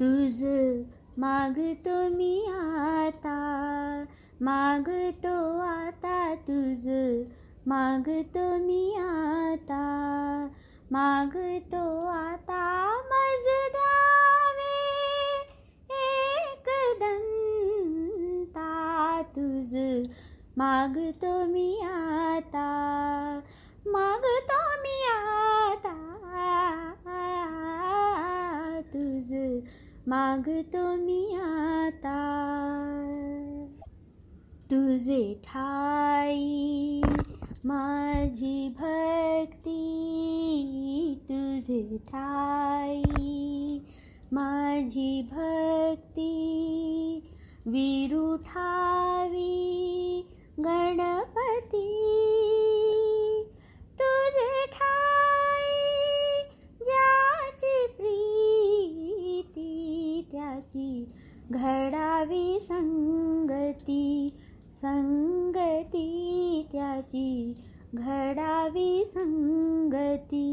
तुझ मागतो मी आता, माग तो आता तुझ मागतो मी आता, माग तो आता मज द्यावे एक दंता तुझ मागतो मी आता मागतो मी आता तुझ मागतो मी आता तुझे ठाई माझी भक्ती तुझे ठाई माझी भक्ती। विरुठावी गणपती त्याची घडावी संगती संगती त्याची घडावी संगती.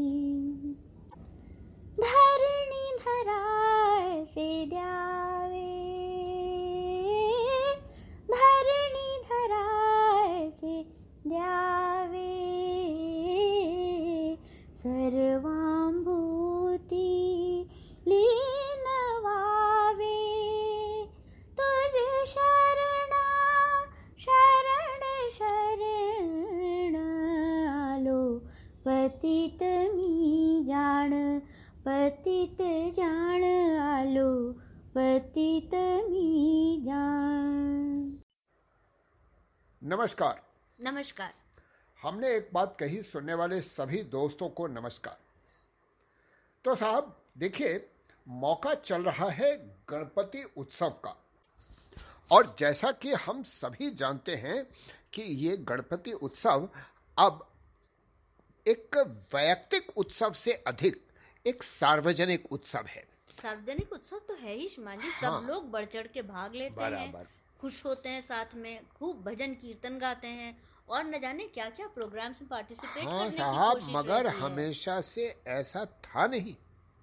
धरणी धरासे द्यावे धरणी धरासे द्यावे आलो पतित नमस्कार। नमस्कार। हमने एक बात कही सुनने वाले सभी दोस्तों को नमस्कार। तो साहब देखिए मौका चल रहा है गणपति उत्सव का। और जैसा कि हम सभी जानते हैं कि ये गणपति उत्सव अब एक वैयक्तिक उत्सव से अधिक एक सार्वजनिक उत्सव है। सार्वजनिक उत्सव तो है ही शिमा जी हाँ। सब लोग बढ़ चढ़ के भाग लेते हैं खुश होते हैं साथ में खूब भजन कीर्तन गाते हैं और न जाने क्या क्या प्रोग्राम्स में पार्टिसिपेट हाँ करने की साहब मगर हमेशा से ऐसा था नहीं।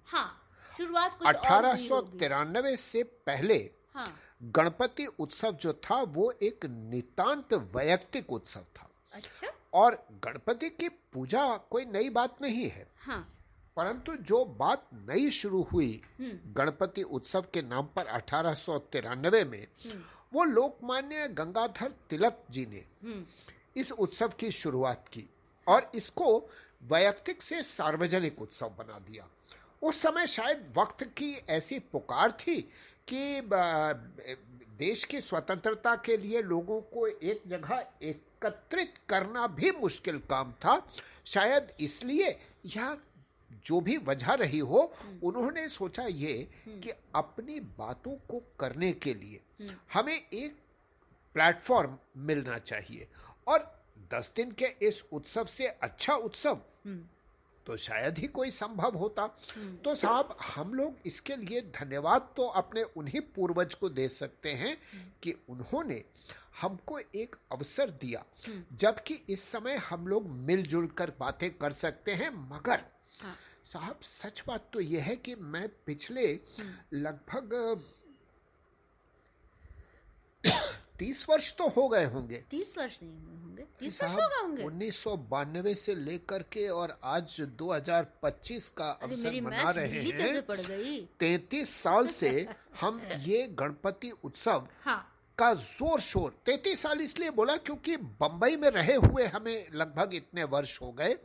हाँ शुरुआत अठारह हुई होगी। से पहले हाँ। गणपति उत्सव जो था वो एक नितांत वैयक्तिक उत्सव था। अच्छा। और गणपति की पूजा कोई नई बात नहीं है। हाँ। परंतु जो बात नई शुरू हुई गणपति उत्सव के नाम पर अठारह सौ तिरानवे में वो लोकमान्य गंगाधर तिलक जी ने इस उत्सव की शुरुआत की और इसको वैयक्तिक से सार्वजनिक उत्सव बना दिया। उस समय शायद वक्त की ऐसी पुकार थी कि देश की स्वतंत्रता के लिए लोगों को एक जगह एकत्रित करना भी मुश्किल काम था। शायद इसलिए या जो भी वजह रही हो, उन्होंने सोचा ये कि अपनी बातों को करने के लिए हमें एक प्लेटफॉर्म मिलना चाहिए। और दस दिन के इस उत्सव से अच्छा उत्सव तो शायद ही कोई संभव होता। तो साहब, हम लोग इसके लिए धन्यवाद तो अपने उन्हीं पूर्वज को दे सकते हैं कि उन्होंने हमको एक अवसर दिया। जबकि इस समय हम लोग मिलजुल कर बातें कर सकते हैं, मगर साहब सच बात तो यह है कि मैं पिछले लगभग तीस वर्ष तो हो गए होंगे। तीस वर्ष नहीं होंगे? तीस वर्ष हो गए होंगे? उन्नीस सौ बानवे से लेकर के और आज 2025 का अवसर मना रहे हैं। तैतीस साल से हम ये गणपति उत्सव हाँ। का ज़ोर शोर। तैतीस साल इसलिए बोला क्योंकि बंबई में रहे हुए हमें लगभग इतने वर्ष हो गए।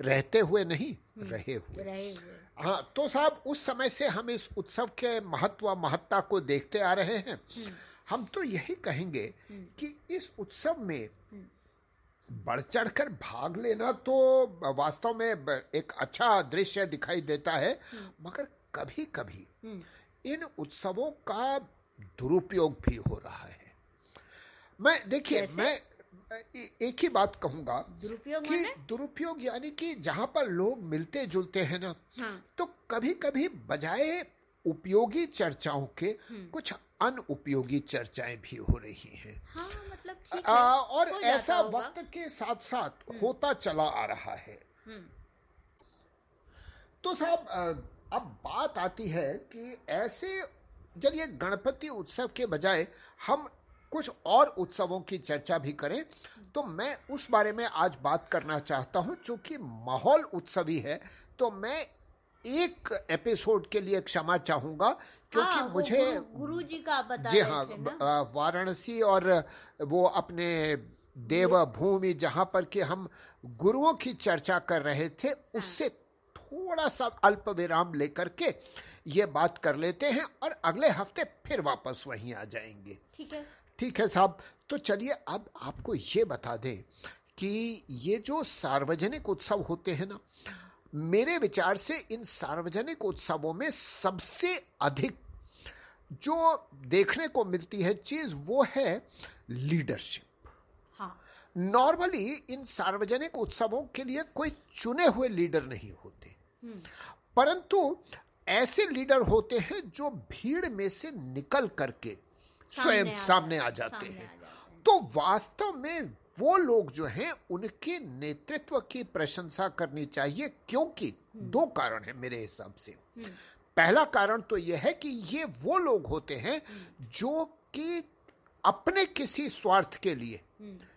रहते हुए नहीं रहे हुए। हाँ तो साहब उस समय से हम इस उत्सव के महत्व महत्ता को देखते आ रहे हैं। हम तो यही कहेंगे कि इस उत्सव में बढ़ चढ़कर भाग लेना तो वास्तव में एक अच्छा दृश्य दिखाई देता है। मगर कभी कभी इन उत्सवों का दुरुपयोग भी हो रहा है। मैं देखिए मैं एक ही बात कहूँगा दुरुपयोग कि दुरुपयोग यानी कि जहाँ पर लोग मिलते जुलते हैं ना हाँ। तो कभी कभी बजाय उपयोगी चर्चाओं के कुछ अनुपयोगी चर्चाएँ भी हो रही हैं। हाँ मतलब ठीक आ, है और ऐसा वक्त के साथ साथ होता चला आ रहा है। तो साहब अब बात आती है कि ऐसे चलिए गणपति उत्सव के बजाय हम कुछ और उत्सवों की चर्चा भी करें तो मैं उस बारे में आज बात करना चाहता हूँ चूँकि माहौल उत्सवी है तो मैं एक एपिसोड के लिए क्षमा चाहूँगा क्योंकि हाँ, मुझे गुरु जी का बता जी हाँ वाराणसी और वो अपने देव भूमि जहाँ पर कि हम गुरुओं की चर्चा कर रहे थे हाँ। उससे थोड़ा सा अल्प विराम लेकर के ये बात कर लेते हैं और अगले हफ़्ते फिर वापस वहीं आ जाएँगे ठीक है ठीक है साहब तो चलिए अब आपको ये बता दें कि ये जो सार्वजनिक उत्सव होते हैं ना मेरे विचार से इन सार्वजनिक उत्सवों में सबसे अधिक जो देखने को मिलती है चीज़ वो है लीडरशिप हाँ। नॉर्मली इन सार्वजनिक उत्सवों के लिए कोई चुने हुए लीडर नहीं होते हम्म। परंतु ऐसे लीडर होते हैं जो भीड़ में से निकल करके स्वयं सामने आ जाते हैं तो वास्तव में वो लोग जो हैं उनके नेतृत्व की प्रशंसा करनी चाहिए क्योंकि हम्म। दो कारण है मेरे हिसाब से हम्म। पहला कारण तो यह है कि ये वो लोग होते हैं हम्म। जो कि अपने किसी स्वार्थ के लिए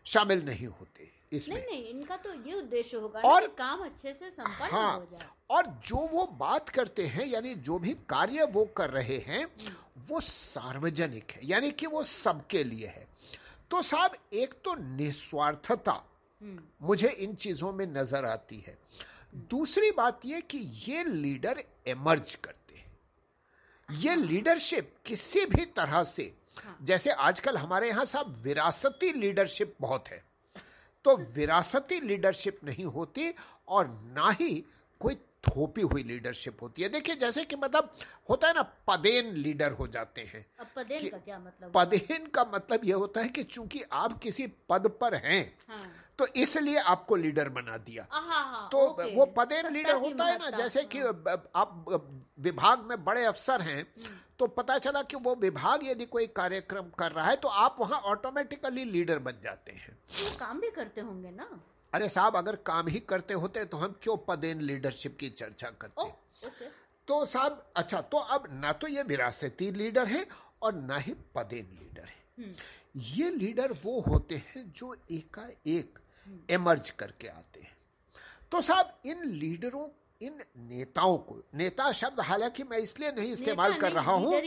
शामिल नहीं होते इसमें। नहीं नहीं इनका तो ये उद्देश्य होगा और काम अच्छे से संपन्न हाँ, हो जाए। और जो वो बात करते हैं यानी जो भी कार्य वो कर रहे हैं वो सार्वजनिक है यानी कि वो सबके लिए है। तो साहब एक तो निस्वार्थता मुझे इन चीज़ों में नज़र आती है। दूसरी बात यह कि ये लीडर एमर्ज करते हैं। ये लीडरशिप किसी भी तरह से हाँ। जैसे आजकल हमारे यहाँ साहब विरासती लीडरशिप बहुत है। तो विरासती लीडरशिप नहीं होती और ना ही कोई थोपी हुई लीडरशिप होती है। देखिए जैसे कि मतलब होता है ना पदेन लीडर हो जाते हैं। अब पदेन का क्या मतलब पदेन का मतलब यह होता है कि चूँकि आप किसी पद पर हैं हाँ। तो इसलिए आपको लीडर बना दिया। हाँ, हाँ, तो वो पदेन लीडर होता है ना जैसे कि आप विभाग में बड़े अफसर हैं हम्म। तो पता चला कि वो विभाग यदि कोई कार्यक्रम कर रहा है तो आप वहाँ ऑटोमेटिकली लीडर बन जाते हैं। काम भी करते होंगे ना? अरे साहब अगर काम ही करते होते तो हम क्यों पद इन लीडरशिप की चर्चा करते ओ। तो साहब अच्छा तो अब ना तो ये विरासती लीडर है और ना ही पदेन लीडर है हम्म। ये लीडर वो होते हैं जो एकाएक एमर्ज करके आते हैं तो साहब इन लीडरों इन नेताओं को नेता शब्द हालाँकि मैं इसलिए नहीं इस्तेमाल कर रहा हूँ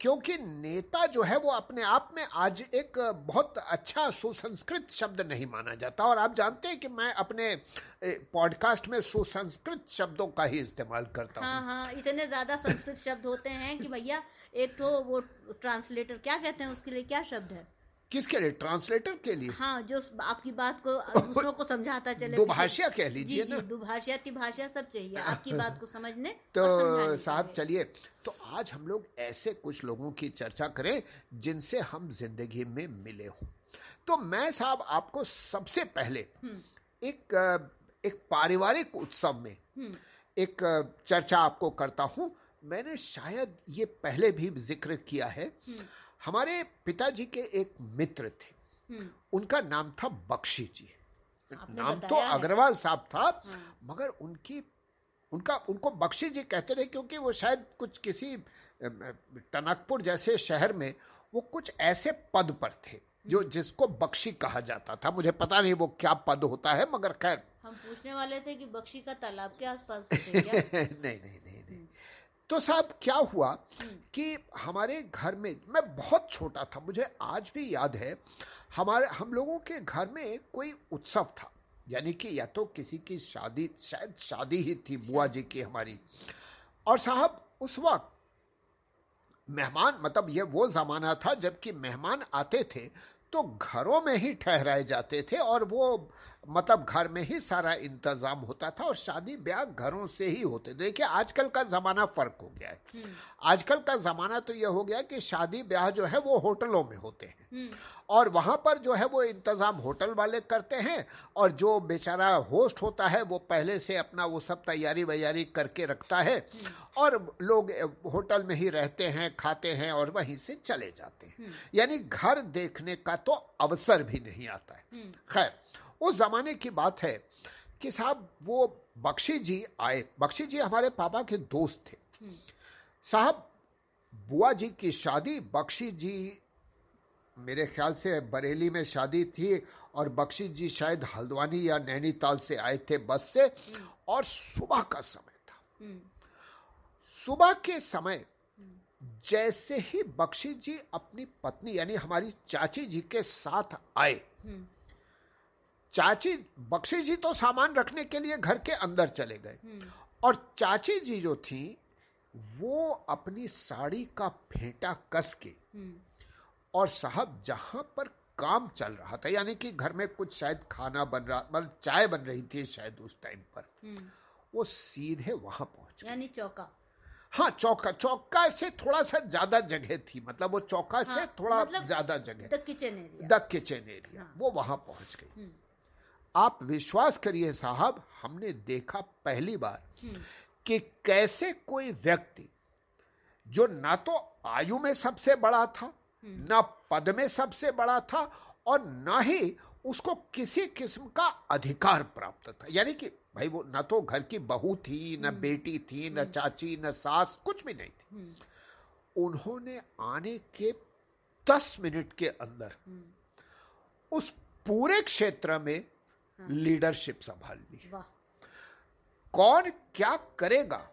क्योंकि नेता जो है वो अपने आप में आज एक बहुत अच्छा सुसंस्कृत शब्द नहीं माना जाता। और आप जानते हैं कि मैं अपने पॉडकास्ट में सुसंस्कृत शब्दों का ही इस्तेमाल करता हाँ, हूँ हाँ इतने ज़्यादा संस्कृत शब्द होते हैं कि भैया एक तो वो ट्रांसलेटर क्या कहते हैं उसके लिए क्या शब्द है? किसके लिए? ट्रांसलेटर के लिए। हाँ जो आपकी बात को दूसरों को समझाता चले दुभाषिया कह लीजिए ना। दुभाषिया तिभाषिया सब चाहिए आपकी बात को समझने तो साहब चलिए तो आज हम लोग ऐसे कुछ लोगों की चर्चा करें जिनसे हम ज़िंदगी में मिले हों। तो मैं साहब आपको सबसे पहले हम्म। एक एक पारिवारिक उत्सव में हम्म। एक चर्चा आपको करता हूँ। मैंने शायद ये पहले भी ज़िक्र किया है। हम्म। हमारे पिताजी के एक मित्र थे। हम्म। उनका नाम था बख्शी जी। नाम तो अग्रवाल साहब था हाँ। मगर उनकी उनका उनको बख्शी जी कहते रहे क्योंकि वो शायद कुछ किसी टनकपुर जैसे शहर में वो कुछ ऐसे पद पर थे जो हम्म। जिसको बख्शी कहा जाता था। मुझे पता नहीं वो क्या पद होता है मगर खैर। हम पूछने वाले थे कि बख्शी का तालाब के आसपास नहीं नहीं नहीं। तो साहब, क्या हुआ कि हमारे घर में, मैं बहुत छोटा था, मुझे आज भी याद है, हमारे, हम लोगों के घर में कोई उत्सव था, यानी कि या तो किसी की शादी, शायद शादी ही थी, बुआ जी की हमारी। और साहब, उस वक्त मेहमान मतलब ये वो ज़माना था, जबकि मेहमान आते थे तो घरों में ही ठहराए जाते थे, और वो मतलब घर में ही सारा इंतज़ाम होता था और शादी ब्याह घरों से ही होते थे। देखिए आजकल का ज़माना फ़र्क हो गया है। हम्म। आजकल का ज़माना तो यह हो गया कि शादी ब्याह जो है वो होटलों में होते हैं। हम्म। और वहाँ पर जो है वो इंतज़ाम होटल वाले करते हैं और जो बेचारा होस्ट होता है वो पहले से अपना वो सब तैयारी वैयारी करके रखता है हम्म। और लोग होटल में ही रहते हैं खाते हैं और वहीं से चले जाते हैं। यानी घर देखने का तो अवसर भी नहीं आता है। खैर उस जमाने की बात है कि साहब, वो बख्शी जी आए। बख्शी जी हमारे पापा के दोस्त थे। साहब, बुआ जी की शादी बख्शी जी, मेरे ख्याल से बरेली में शादी थी और बख्शी जी शायद हल्द्वानी या नैनीताल से आए थे बस से। और सुबह का समय था। सुबह के समय जैसे ही बख्शी जी अपनी पत्नी, यानी हमारी चाची जी के साथ आए चाची बख्शी जी तो सामान रखने के लिए घर के अंदर चले गए। और चाची जी जो थी वो अपनी साड़ी का फेंटा कस के और साहब जहाँ पर काम चल रहा था यानी कि घर में कुछ शायद खाना बन रहा मतलब चाय बन रही थी शायद उस टाइम पर वो सीधे वहाँ पहुँच यानी चौका। हाँ चौका चौका से थोड़ा सा ज़्यादा जगह थी मतलब वो चौका हाँ, से थोड़ा मतलब ज़्यादा जगह। The kitchen area. The kitchen area वो वहाँ पहुँच गई। हम्म। आप विश्वास करिए साहब हमने देखा पहली बार हम्म। कि कैसे कोई व्यक्ति जो ना तो आयु में सबसे बड़ा था हम्म। ना पद में सबसे बड़ा था और ना ही उसको किसी किस्म का अधिकार प्राप्त था यानी कि भाई वो ना तो घर की बहू थी न हम्म। बेटी थी न। चाची न सास कुछ भी नहीं थी। उन्होंने आने के दस मिनट के अंदर उस पूरे क्षेत्र में। लीडरशिप संभाल ली। कौन क्या करेगा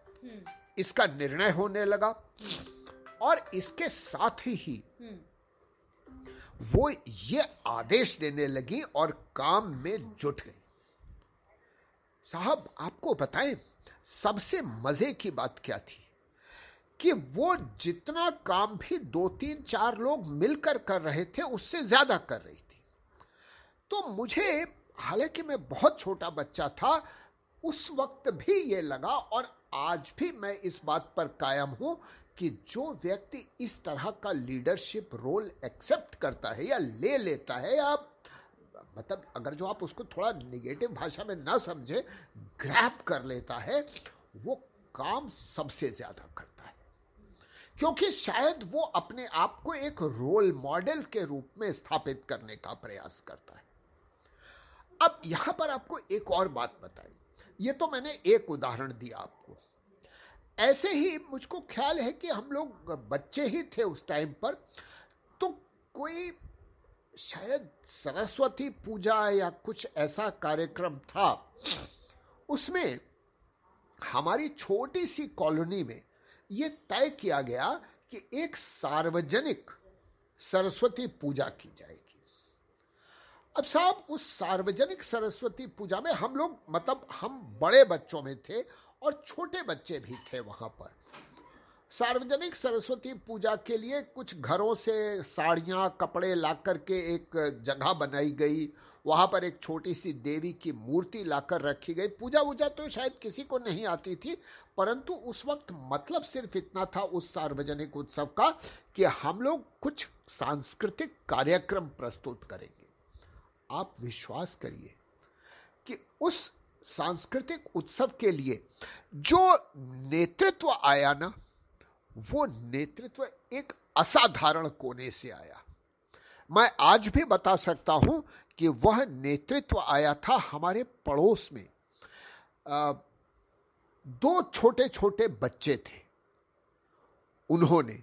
इसका निर्णय होने लगा। और इसके साथ ही वो ये आदेश देने लगी और काम में जुट गई। साहब आपको बताएँ सबसे मज़े की बात क्या थी? कि वो जितना काम भी दो तीन चार लोग मिलकर कर रहे थे उससे ज़्यादा कर रही थी। तो मुझे हालाँकि मैं बहुत छोटा बच्चा था, उस वक्त भी ये लगा और आज भी मैं इस बात पर कायम हूँ कि जो व्यक्ति इस तरह का लीडरशिप रोल एक्सेप्ट करता है या ले लेता है या मतलब अगर जो आप उसको थोड़ा निगेटिव भाषा में ना समझे ग्रैप कर लेता है, वो काम सबसे ज़्यादा करता है। क्योंकि शायद वो अपने आप को एक रोल मॉडल के रूप में स्थापित करने का प्रयास करता है। अब यहाँ पर आपको एक और बात बताई। ये तो मैंने एक उदाहरण दिया आपको। ऐसे ही मुझको ख्याल है कि हम लोग बच्चे ही थे उस टाइम पर तो कोई शायद सरस्वती पूजा या कुछ ऐसा कार्यक्रम था, उसमें हमारी छोटी सी कॉलोनी में यह तय किया गया कि एक सार्वजनिक सरस्वती पूजा की जाएगी। अब साहब उस सार्वजनिक सरस्वती पूजा में हम लोग मतलब हम बड़े बच्चों में थे और छोटे बच्चे भी थे वहाँ पर। सार्वजनिक सरस्वती पूजा के लिए कुछ घरों से साड़ियाँ, कपड़े ला कर के एक जगह बनाई गई। वहाँ पर एक छोटी सी देवी की मूर्ति लाकर रखी गई। पूजा वूजा तो शायद किसी को नहीं आती थी, परंतु उस वक्त मतलब सिर्फ़ इतना था उस सार्वजनिक उत्सव का कि हम लोग कुछ सांस्कृतिक कार्यक्रम प्रस्तुत करेंगे। आप विश्वास करिए कि उस सांस्कृतिक उत्सव के लिए जो नेतृत्व आया ना वो नेतृत्व एक असाधारण कोने से आया। मैं आज भी बता सकता हूँ कि वह नेतृत्व आया था हमारे पड़ोस में। आ, दो छोटे छोटे बच्चे थे उन्होंने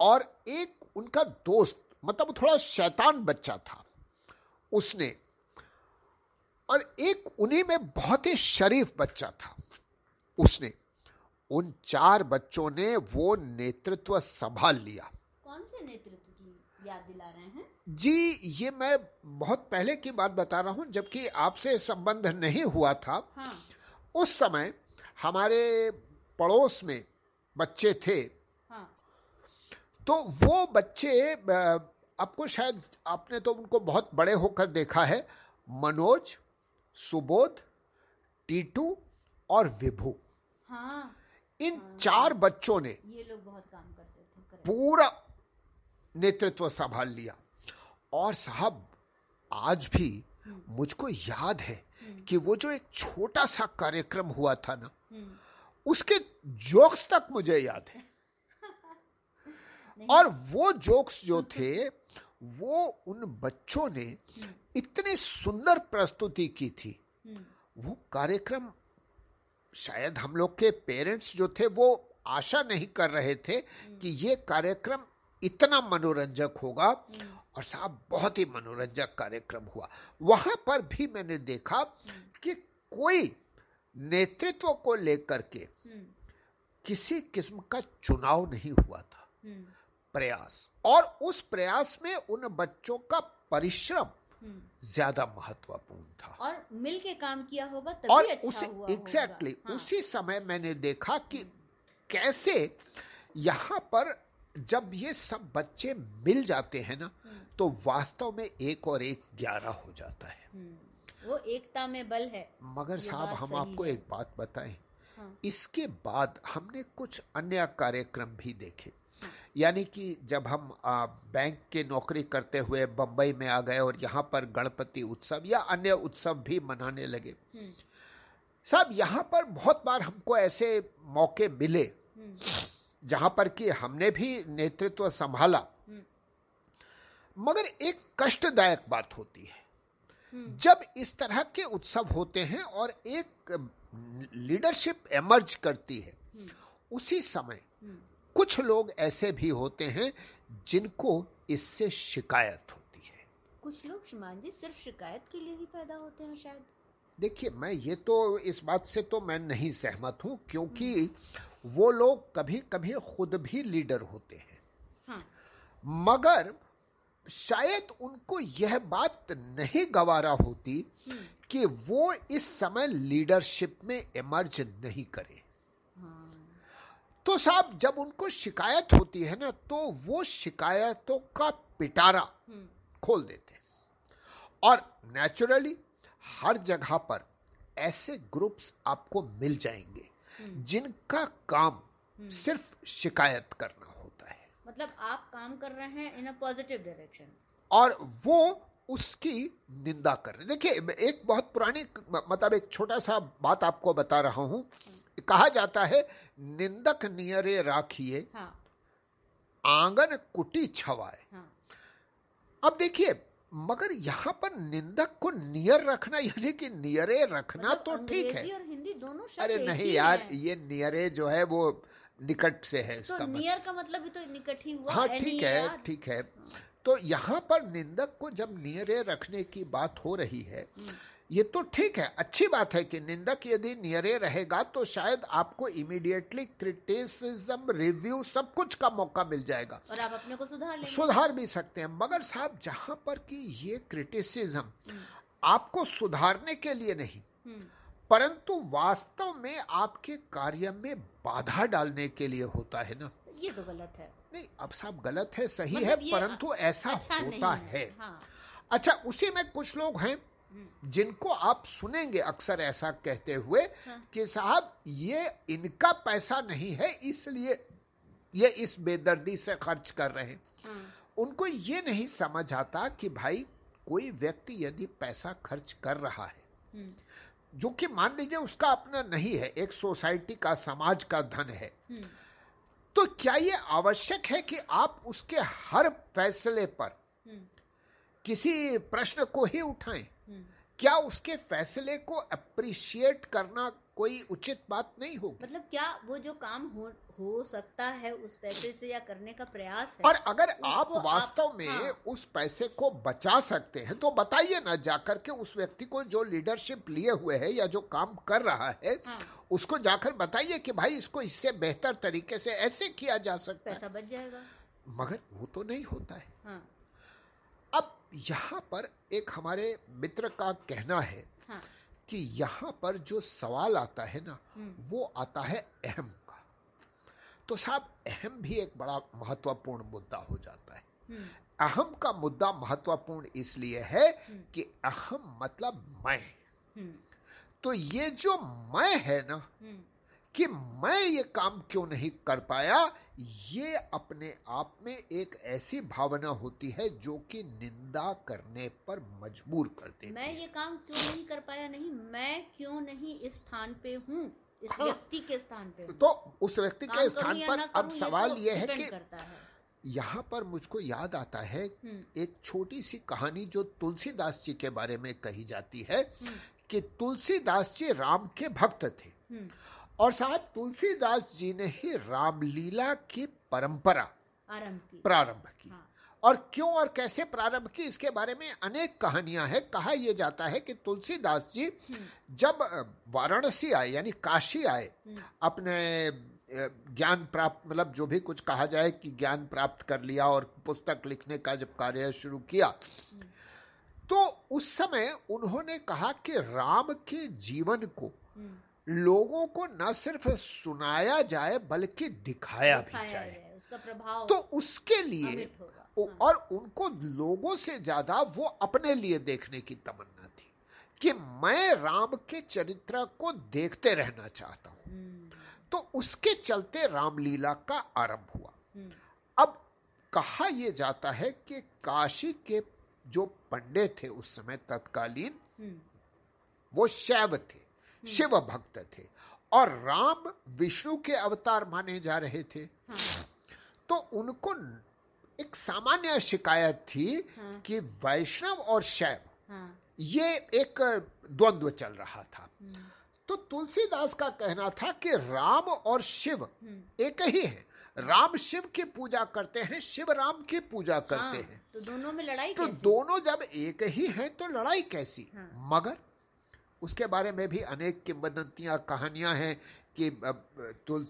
और एक उनका दोस्त मतलब थोड़ा शैतान बच्चा था। उसने। और एक उन्हीं में बहुत ही शरीफ बच्चा था। उसने उन चार बच्चों ने वो नेतृत्व संभाल लिया। कौन से नेतृत्व की याद दिला रहे हैं? जी ये मैं बहुत पहले की बात बता रहा हूँ जबकि आपसे संबंध नहीं हुआ था। हाँ। उस समय हमारे पड़ोस में बच्चे थे। हाँ। तो वो बच्चे आपको शायद आपने तो उनको बहुत बड़े होकर देखा है मनोज सुबोध टीटू और विभू। हाँ। इन चार बच्चों ने ये लोग बहुत काम करते थे पूरा नेतृत्व संभाल लिया। और साहब आज भी मुझको याद है कि वो जो एक छोटा सा कार्यक्रम हुआ था ना उसके जोक्स तक मुझे याद है। और वो जोक्स जो थे वो उन बच्चों ने इतनी सुंदर प्रस्तुति की थी। वो कार्यक्रम शायद हम लोग के पेरेंट्स जो थे वो आशा नहीं कर रहे थे कि ये कार्यक्रम इतना मनोरंजक होगा और साहब बहुत ही मनोरंजक कार्यक्रम हुआ। वहाँ पर भी मैंने देखा कि कोई नेतृत्व को लेकर के किसी किस्म का चुनाव नहीं हुआ था। प्रयास। और उस प्रयास में उन बच्चों का परिश्रम ज़्यादा महत्वपूर्ण था। और मिल के काम किया होगा तभी और अच्छा उसी एग्जैक्टली होगा। हाँ, उसी समय मैंने देखा कि कैसे यहाँ पर जब ये सब बच्चे मिल जाते हैं ना तो वास्तव में एक और एक ग्यारह हो जाता है। वो एकता में बल है। मगर साहब हम आपको एक बात बताएँ। हाँ। इसके बाद हमने कुछ अन्य कार्यक्रम भी देखे। यानी कि जब हम बैंक के नौकरी करते हुए बम्बई में आ गए और यहाँ पर गणपति उत्सव या अन्य उत्सव भी मनाने लगे। साहब यहाँ पर बहुत बार हमको ऐसे मौके मिले जहाँ पर कि हमने भी नेतृत्व संभाला। मगर एक कष्टदायक बात होती है। जब इस तरह के उत्सव होते हैं और एक लीडरशिप एमर्ज करती है उसी समय कुछ लोग ऐसे भी होते हैं जिनको इससे शिकायत होती है। कुछ लोग श्रीमान जी सिर्फ़ शिकायत के लिए ही पैदा होते हैं शायद। देखिए मैं ये तो इस बात से तो मैं नहीं सहमत हूँ क्योंकि वो लोग कभी कभी खुद भी लीडर होते हैं। हाँ। मगर शायद उनको यह बात नहीं गवारा होती कि वो इस समय लीडरशिप में इमर्ज नहीं करे। तो साहब जब उनको शिकायत होती है ना तो वो शिकायतों का पिटारा खोल देते हैं। और नेचुरली हर जगह पर ऐसे ग्रुप्स आपको मिल जाएँगे जिनका काम सिर्फ़ शिकायत करना होता है। मतलब आप काम कर रहे हैं इन अ पॉजिटिव डायरेक्शन और वो उसकी निंदा कर रहे देखिए एक बहुत पुरानी मतलब एक छोटा सा बात आपको बता रहा हूँ। कहा जाता है निंदक नियरे राखिए हाँ। आँगन कुटी छवाए। हाँ। अब देखिए मगर यहाँ पर निंदक को नियर रखना यानी कि नियरे रखना मतलब तो ठीक है। और हिंदी दोनों शब्द अरे नहीं यार ये नियरे जो है वो निकट से है तो इसका मतलब। नियर का मतलब भी तो निकट ही हुआ हाँ ठीक है ठीक है। तो यहाँ पर निंदक को जब नियरे रखने की बात हो रही है ये तो ठीक है अच्छी बात है कि निंदक यदि नियरे रहेगा तो शायद आपको इमीडिएटली क्रिटिसिज्म रिव्यू सब कुछ का मौका मिल जाएगा। और आप अपने को सुधार लेंगे। सुधार भी सकते हैं मगर साहब जहाँ पर कि ये क्रिटिसिज्म आपको सुधारने के लिए नहीं परंतु वास्तव में आपके कार्य में बाधा डालने के लिए होता है ना। ये तो गलत है। नहीं अब साहब गलत है सही मतलब है परंतु ऐसा अच्छा होता है। हाँ। अच्छा उसी में कुछ लोग हैं जिनको आप सुनेंगे अक्सर ऐसा कहते हुए कि साहब ये इनका पैसा नहीं है इसलिए ये इस बेदर्दी से खर्च कर रहे हैं। उनको ये नहीं समझ आता कि भाई कोई व्यक्ति यदि पैसा खर्च कर रहा है जो कि मान लीजिए उसका अपना नहीं है एक सोसाइटी का समाज का धन है तो क्या ये आवश्यक है कि आप उसके हर फैसले पर किसी प्रश्न को ही उठाएँ। क्या उसके फैसले को अप्रिशिएट करना कोई उचित बात नहीं होगी? मतलब क्या वो जो काम हो हो सकता है उस पैसे से या करने का प्रयास है और अगर आप वास्तव में हाँ, उस पैसे को बचा सकते हैं तो बताइए ना जाकर के उस व्यक्ति को जो लीडरशिप लिए हुए है या जो काम कर रहा है हाँ। उसको जाकर बताइए कि भाई इसको इससे बेहतर तरीके से ऐसे किया जा सकता है। पैसा बच जाएगा। मगर वो तो नहीं होता है। हाँ। यहाँ पर एक हमारे मित्र का कहना है हाँ। कि यहाँ पर जो सवाल आता है ना वो आता है अहम का। तो साहब अहम भी एक बड़ा महत्वपूर्ण मुद्दा हो जाता है। अहम का मुद्दा महत्वपूर्ण इसलिए है कि अहम मतलब मैं। तो ये जो मैं है ना कि मैं ये काम क्यों नहीं कर पाया? ये अपने आप में एक ऐसी भावना होती है जो कि निंदा करने पर मजबूर कर देती मैं ये काम क्यों नहीं कर पाया? नहीं मैं क्यों नहीं इस स्थान पे हूँ? इस हाँ। व्यक्ति के स्थान पे तो उस व्यक्ति के स्थान पर अब सवाल तो ये है कि यहाँ पर मुझको याद आता है एक छोटी सी कहानी जो तुलसीदास जी के बारे में कही जाती है कि तुलसीदास जी राम के भक्त थे। और साहब तुलसीदास जी ने ही रामलीला की परंपरा प्रारंभ की। हाँ। और क्यों और कैसे प्रारंभ की इसके बारे में अनेक कहानियाँ हैं। कहा यह जाता है कि तुलसीदास जी जब वाराणसी आए यानी काशी आए अपने ज्ञान प्राप्त मतलब जो भी कुछ कहा जाए कि ज्ञान प्राप्त कर लिया और पुस्तक लिखने का जब कार्य शुरू किया तो उस समय उन्होंने कहा कि राम के जीवन को लोगों को न सिर्फ़ सुनाया जाए बल्कि दिखाया भी जाए। जाए उसका प्रभाव तो उसके लिए उ- और उनको लोगों से ज़्यादा वो अपने लिए देखने की तमन्ना थी कि मैं राम के चरित्र को देखते रहना चाहता हूँ। तो उसके चलते रामलीला का आरंभ हुआ। अब कहा यह जाता है कि काशी के जो पंडित थे उस समय तत्कालीन वो शैव थे। शिव भक्त थे। और राम विष्णु के अवतार माने जा रहे थे। तो उनको एक सामान्य शिकायत थी कि वैष्णव और शैव हाँ ये एक द्वंद्व चल रहा था। तो तुलसीदास का कहना था कि राम और शिव एक ही है। राम शिव की पूजा करते हैं शिव राम की पूजा करते हाँ, हैं। तो दोनों में लड़ाई तो कैसी? दोनों जब एक ही हैं तो लड़ाई कैसी? मगर उसके बारे में भी अनेक किंवदंतियाँ कहानियाँ हैं कि तुल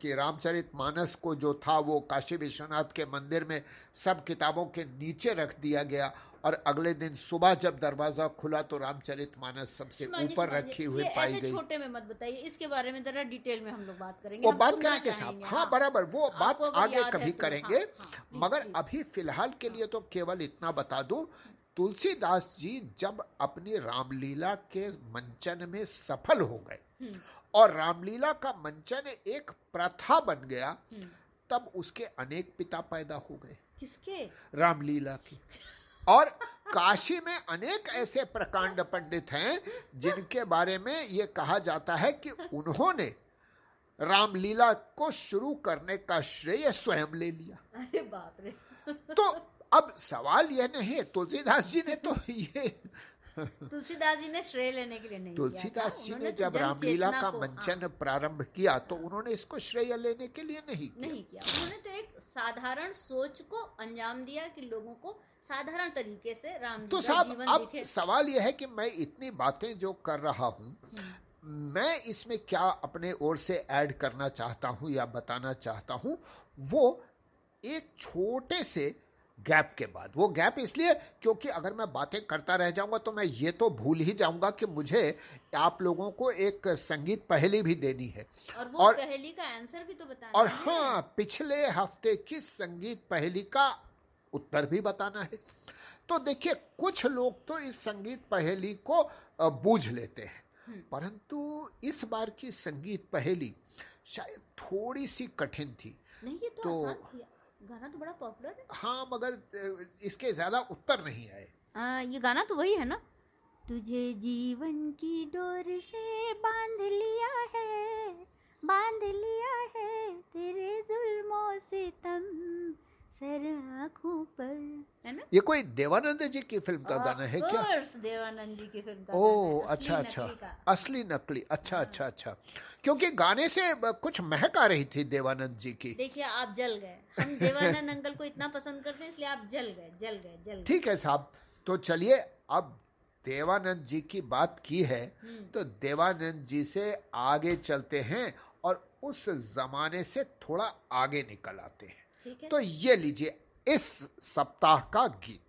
कि रामचरित मानस को जो था वो काशी विश्वनाथ के मंदिर में सब किताबों के नीचे रख दिया गया और अगले दिन सुबह जब दरवाज़ा खुला तो रामचरित मानस सबसे ऊपर रखी हुई पाई गई। छोटे में मत बताइए इसके बारे में जरा डिटेल में हम लोग बात करेंगे वो बात करेंगे साहब। हाँ बराबर वो बात आगे कभी तो, करेंगे हाँ, हाँ, मगर अभी फ़िलहाल के लिए तो केवल इतना बता दूँ तुलसीदास जी जब अपनी रामलीला के मंचन में सफल हो गए और रामलीला का मंचन एक प्रथा बन गया तब उसके अनेक पिता पैदा हो गए। किसके? रामलीला की। और काशी में अनेक ऐसे प्रकांड पंडित हैं जिनके बारे में ये कहा जाता है कि उन्होंने रामलीला को शुरू करने का श्रेय स्वयं ले लिया। अरे बाप रे। तो अब सवाल यह नहीं है तुलसीदास जी ने तो ये तुलसीदास जी ने श्रेय लेने के लिए नहीं किया तुलसीदास जी ने तो जब रामलीला का मंचन प्रारंभ किया तो उन्होंने इसको श्रेय लेने के लिए नहीं हाँ, किया। नहीं किया। उन्होंने तो एक साधारण सोच को अंजाम दिया कि लोगों को साधारण तरीके से राम तो साहब अब सवाल यह है कि मैं इतनी बातें जो कर रहा हूँ मैं इसमें क्या अपने ओर से ऐड करना चाहता हूँ या बताना चाहता हूँ वो एक छोटे से गैप के बाद। वो गैप इसलिए क्योंकि अगर मैं बातें करता रह जाऊँगा तो मैं ये तो भूल ही जाऊँगा कि मुझे आप लोगों को एक संगीत पहली भी देनी है। और वो और- पहली का आंसर भी तो बताना और है। पिछले हफ़्ते की संगीत पहेली का उत्तर भी बताना है। तो देखिए कुछ लोग तो इस संगीत पहेली को बूझ लेते हैं। परंतु इस बार की संगीत पहेली शायद थोड़ी सी कठिन थी। नहीं ये तो, तो- गाना तो बड़ा पॉपुलर है। हाँ मगर इसके ज़्यादा उत्तर नहीं आए। आ, ये गाना तो वही है ना? तुझे जीवन की डोर से बाँध लिया है बाँध लिया है तेरे जुल्मों से तम। सर आँखों पर। है ना? ये कोई देवानंद जी की फ़िल्म का गाना है क्या? देवानंद जी की फ़िल्म का ओ है, अच्छा अच्छा। असली नकली अच्छा अच्छा अच्छा। क्योंकि गाने से कुछ महक आ रही थी देवानंद जी की। देखिए आप जल गए। हम देवानंद अंकल को इतना पसंद करते हैं इसलिए आप जल गए जल गए जल गए। ठीक है साहब तो चलिए अब देवानंद जी की बात की है तो देवानंद जी से आगे चलते हैं और उस जमाने से थोड़ा आगे निकल आते हैं है। तो ये लीजिए इस सप्ताह का गीत।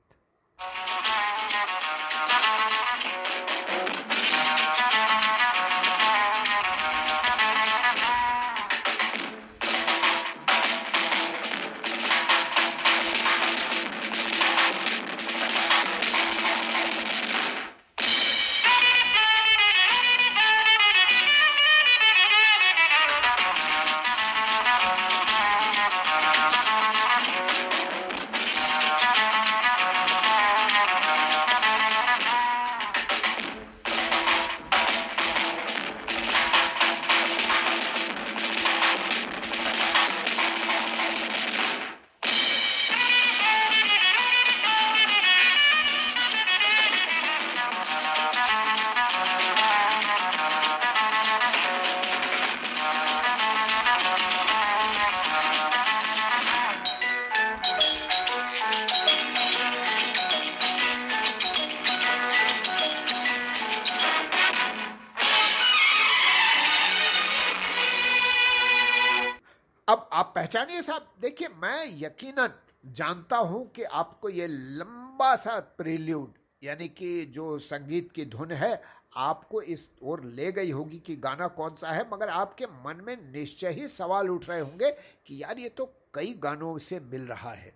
पहचानिए साहब, देखिए, मैं यकीनन जानता हूँ कि आपको ये लंबा सा प्रिल्यूड, यानी कि जो संगीत की धुन है, आपको इस ओर ले गई होगी कि गाना कौन सा है, मगर आपके मन में निश्चय ही सवाल उठ रहे होंगे कि यार, ये तो कई गानों से मिल रहा है।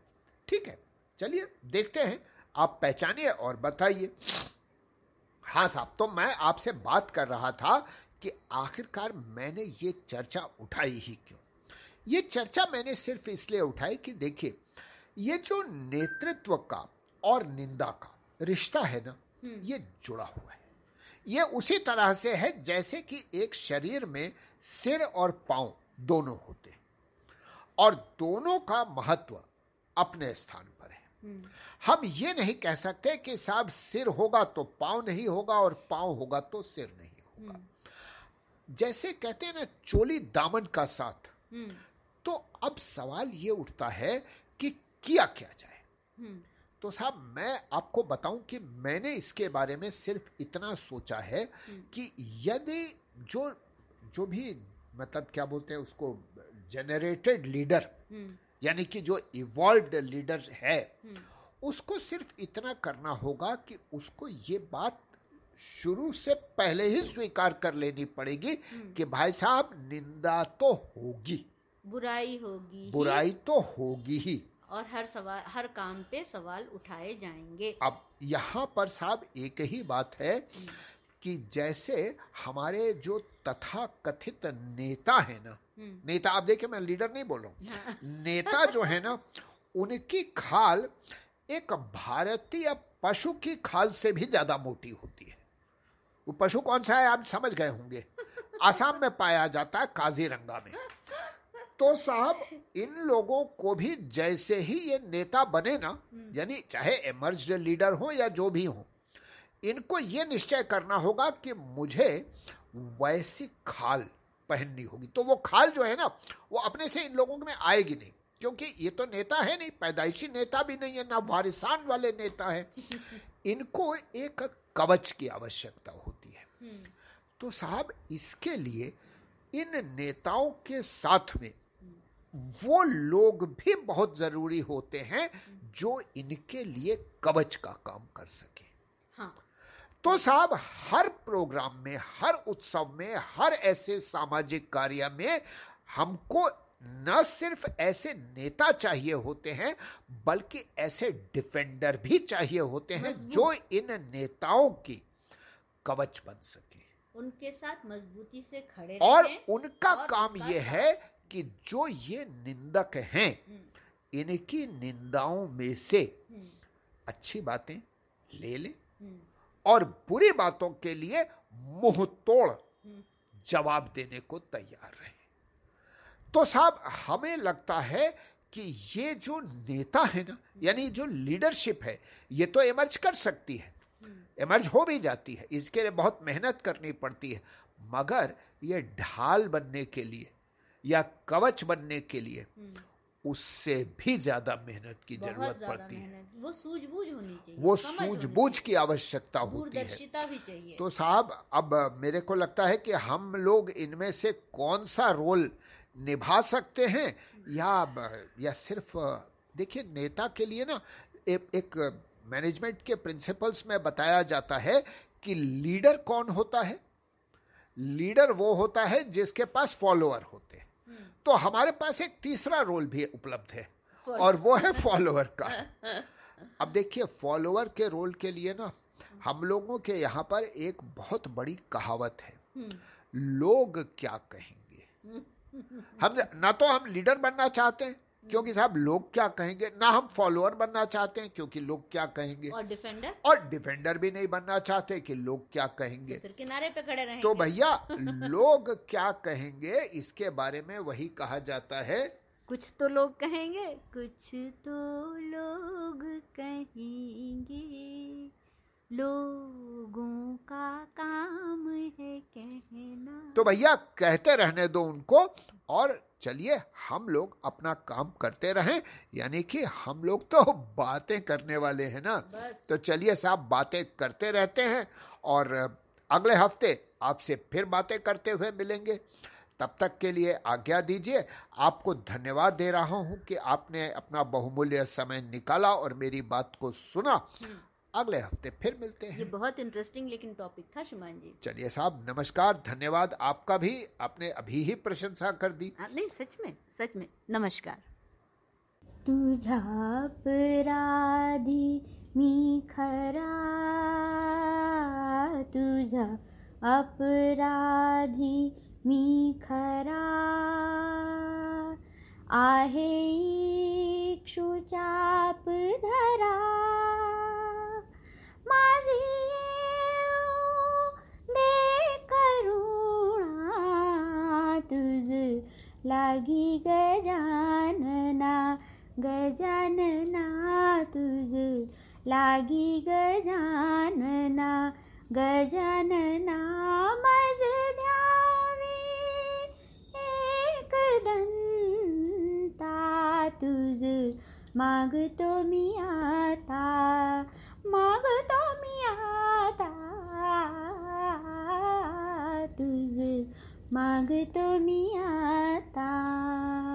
ठीक है, चलिए, देखते हैं। आप पहचानिए और बताइए। हाँ साहब तो मैं आपसे बात कर रहा था कि आखिरकार मैंने ये चर्चा उठाई ही क्यों? ये चर्चा मैंने सिर्फ़ इसलिए उठाई कि देखिए ये जो नेतृत्व का और निंदा का रिश्ता है ना ये जुड़ा हुआ है। ये उसी तरह से है जैसे कि एक शरीर में सिर और पाँव दोनों होते हैं और दोनों का महत्व अपने स्थान पर है। हम ये नहीं कह सकते कि साहब सिर होगा तो पाँव नहीं होगा और पाँव होगा तो सिर नहीं होगा। जैसे कहते हैं ना चोली दामन का साथ। तो अब सवाल ये उठता है कि किया क्या जाए? तो साहब मैं आपको बताऊँ कि मैंने इसके बारे में सिर्फ़ इतना सोचा है कि यदि जो जो भी मतलब क्या बोलते हैं उसको जनरेटेड लीडर यानी कि जो इवॉल्व लीडर है उसको सिर्फ़ इतना करना होगा कि उसको ये बात शुरू से पहले ही स्वीकार कर लेनी पड़ेगी कि भाई साहब निंदा तो होगी। बुराई होगी बुराई तो होगी ही। और हर सवाल हर काम पे सवाल उठाए जाएँगे। अब यहाँ पर साहब एक ही बात है कि जैसे हमारे जो तथा कथित नेता है ना नेता आप देखिए मैं लीडर नहीं बोल रहा हूँ। नेता जो है ना उनकी खाल एक भारतीय पशु की खाल से भी ज़्यादा मोटी होती है। वो पशु कौन सा है आप समझ गए होंगे। आसाम में पाया जाता है काजीरंगा में। तो साहब इन लोगों को भी जैसे ही ये नेता बने ना यानी चाहे एमर्ज लीडर हो या जो भी हो इनको ये निश्चय करना होगा कि मुझे वैसी खाल पहननी होगी। तो वो खाल जो है ना वो अपने से इन लोगों में आएगी नहीं क्योंकि ये तो नेता है नहीं पैदाइशी नेता भी नहीं है ना वारिसान वाले नेता है। इनको एक कवच की आवश्यकता होती है। तो साहब इसके लिए इन नेताओं के साथ में वो लोग भी बहुत ज़रूरी होते हैं जो इनके लिए कवच का काम कर सके। हाँ। तो साहब हर प्रोग्राम में हर उत्सव में हर ऐसे सामाजिक कार्य में हमको न सिर्फ़ ऐसे नेता चाहिए होते हैं बल्कि ऐसे डिफेंडर भी चाहिए होते हैं जो इन नेताओं की कवच बन सके। उनके साथ मजबूती से खड़े और उनका और काम यह है कि जो ये निंदक हैं। इनकी निंदाओं में से। अच्छी बातें ले ले। और बुरी बातों के लिए मुँह तोड़ जवाब देने को तैयार रहे तो साहब, हमें लगता है कि ये जो नेता है ना, यानी जो लीडरशिप है, ये तो इमर्ज कर सकती है एमर्ज हो भी जाती है, इसके लिए बहुत मेहनत करनी पड़ती है मगर ये ढाल बनने के लिए या कवच बनने के लिए हम्म। उससे भी ज़्यादा मेहनत की ज़रूरत पड़ती है। वो सूझबूझ होनी चाहिए वो सूझबूझ की आवश्यकता होती है। भी चाहिए। तो साहब अब मेरे को लगता है कि हम लोग इनमें से कौन सा रोल निभा सकते हैं? या या सिर्फ़ देखिए नेता के लिए ना एक, एक मैनेजमेंट के प्रिंसिपल्स में बताया जाता है कि लीडर कौन होता है? लीडर वो होता है जिसके पास फॉलोअर होता हैं। तो हमारे पास एक तीसरा रोल भी उपलब्ध है और वो है फॉलोअर का। अब देखिए फॉलोअर के रोल के लिए ना हम लोगों के यहाँ पर एक बहुत बड़ी कहावत है हम्म। लोग क्या कहेंगे? हम ना तो हम लीडर बनना चाहते हैं क्योंकि साहब लोग क्या कहेंगे? ना हम फॉलोअर बनना चाहते हैं क्योंकि लोग क्या कहेंगे? और डिफेंडर और डिफेंडर भी नहीं बनना चाहते कि लोग क्या कहेंगे। तो किनारे पे खड़े रहेंगे। तो भैया लोग क्या कहेंगे? इसके बारे में वही कहा जाता है। कुछ तो लोग कहेंगे कुछ तो लोग कहेंगे। लोगों का काम है कहना। तो भैया कहते रहने दो उनको और चलिए हम लोग अपना काम करते रहें यानी कि हम लोग तो बातें करने वाले हैं ना। तो चलिए साहब बातें करते रहते हैं और अगले हफ़्ते आपसे फिर बातें करते हुए मिलेंगे। तब तक के लिए आज्ञा दीजिए आपको धन्यवाद दे रहा हूँ कि आपने अपना बहुमूल्य समय निकाला और मेरी बात को सुना। अगले हफ़्ते फिर मिलते हैं। ये बहुत इंटरेस्टिंग लेकिन टॉपिक था शुमान जी चलिए साहब नमस्कार धन्यवाद। आपका भी आपने अभी ही प्रशंसा कर दी। हाँ, नहीं सच में सच में नमस्कार। तुझा अपराधी मी खरा तुझा अपराधी मी खरा आहे इक्षुचाप धरा लागी गजानना गजानना तुझ। लागी गजानना गजानना, मज द्यावे एक दंता तुझ। मागतो मी आता मागतो मी आता तुझ। マグトミアタ